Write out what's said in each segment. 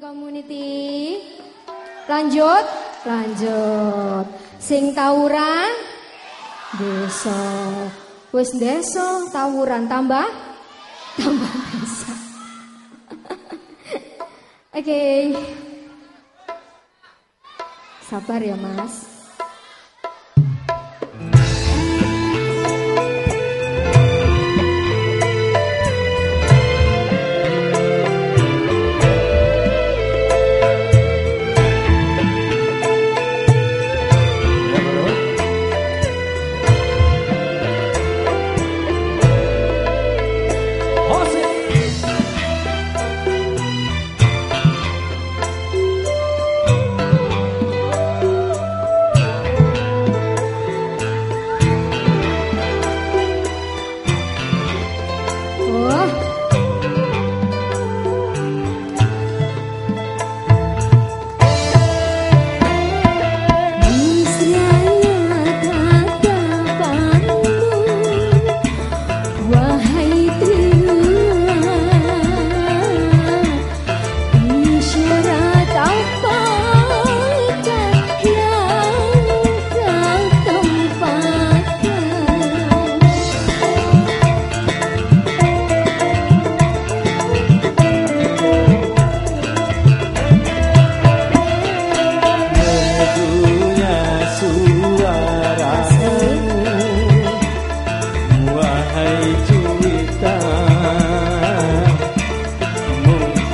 community. Lanjut, lanjut. Sing tawuran desa. Wis desa tawuran tambah tambah desa. Oke. Okay. Sabar ya, Mas.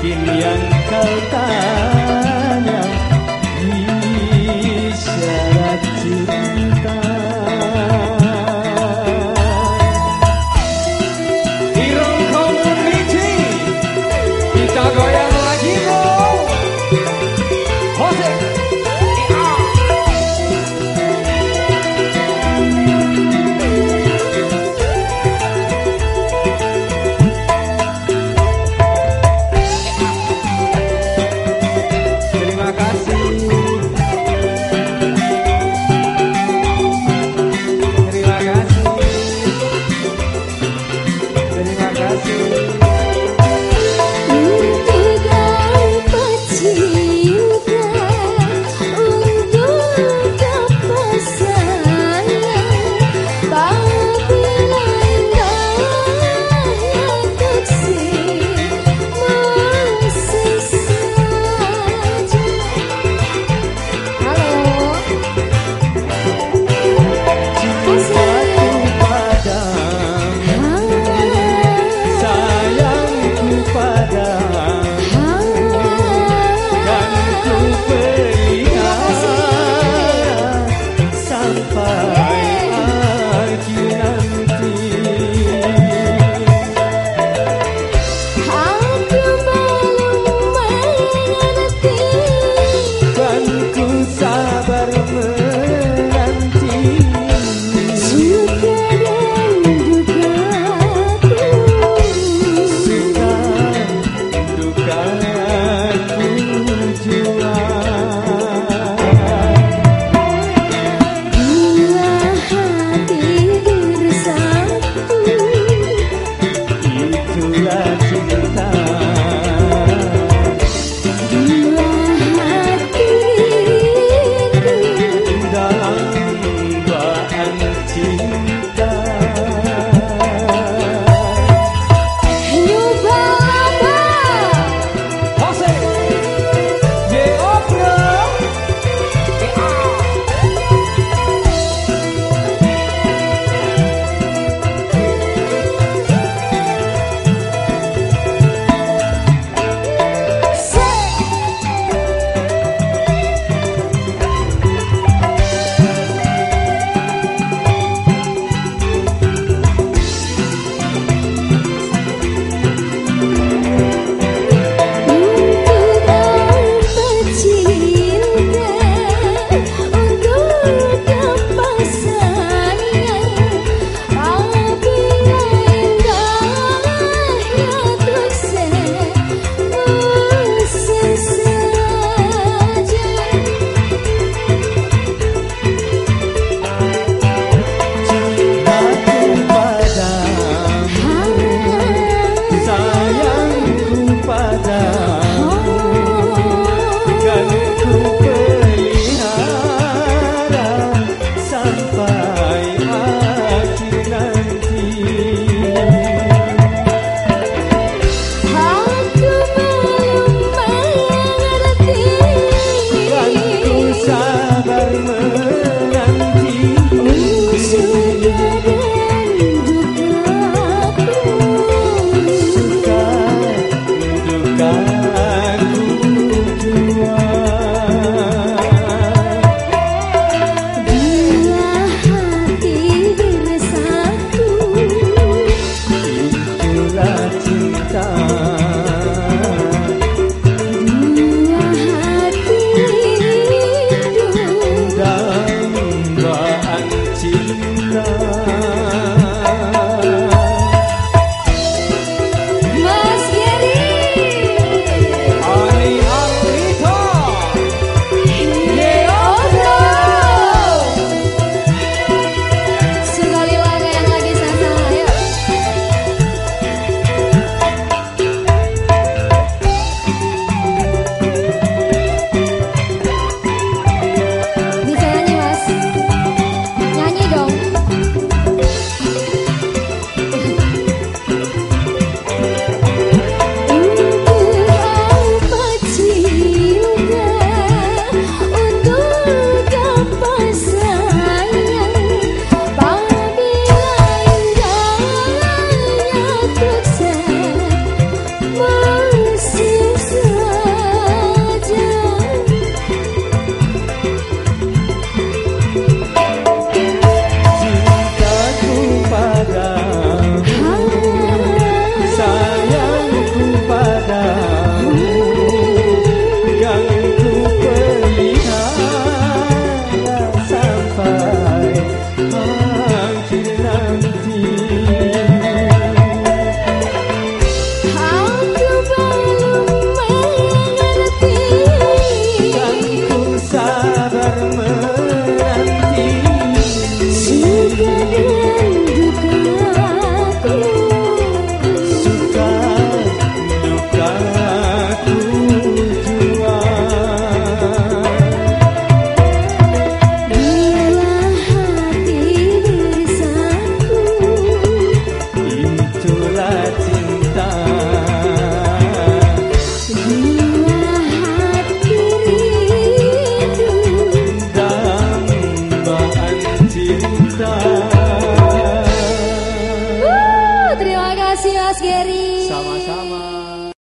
Kini yang kau tahu ada God.